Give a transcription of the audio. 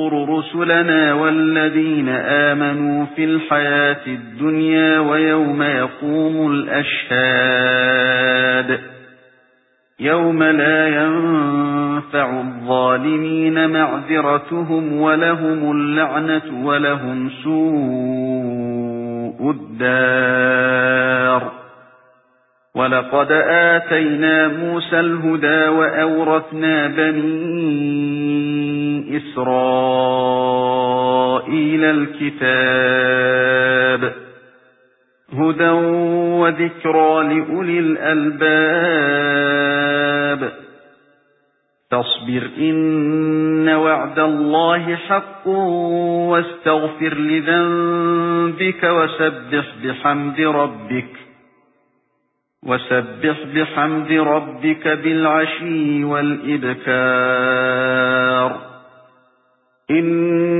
لَنَنصُرُ رُسُلَنَا وَالَّذِينَ آمَنُوا فِي الْحَيَاةِ الدُّنْيَا وَيَوْمَ يَقُومُ الْأَشْهَادُ. يَوْمَ لَا يَنفَعُ الظَّالِمِينَ مَعْذِرَتُهُمْ وَلَهُمُ اللَّعْنَةُ وَلَهُمْ سُوءُ الدَّارِ. وَلَقَدْ آتَيْنَا مُوسَى الْهُدَى وَأَوْرَثْنَا بَنِي إِسْرَائِيلَ. الْكِتَابَ هُدًى وَذِكْرَى لِأُولِي الْأَلْبَابِ. فاصبر إن وعد الله حق واستغفر لذنبك وسبح بحمد ربك وَسَبِّحْ بِحَمْدِ رَبِّكَ بِالْعَشِيِّ وَالْإِبْكَارِ. إِنَّ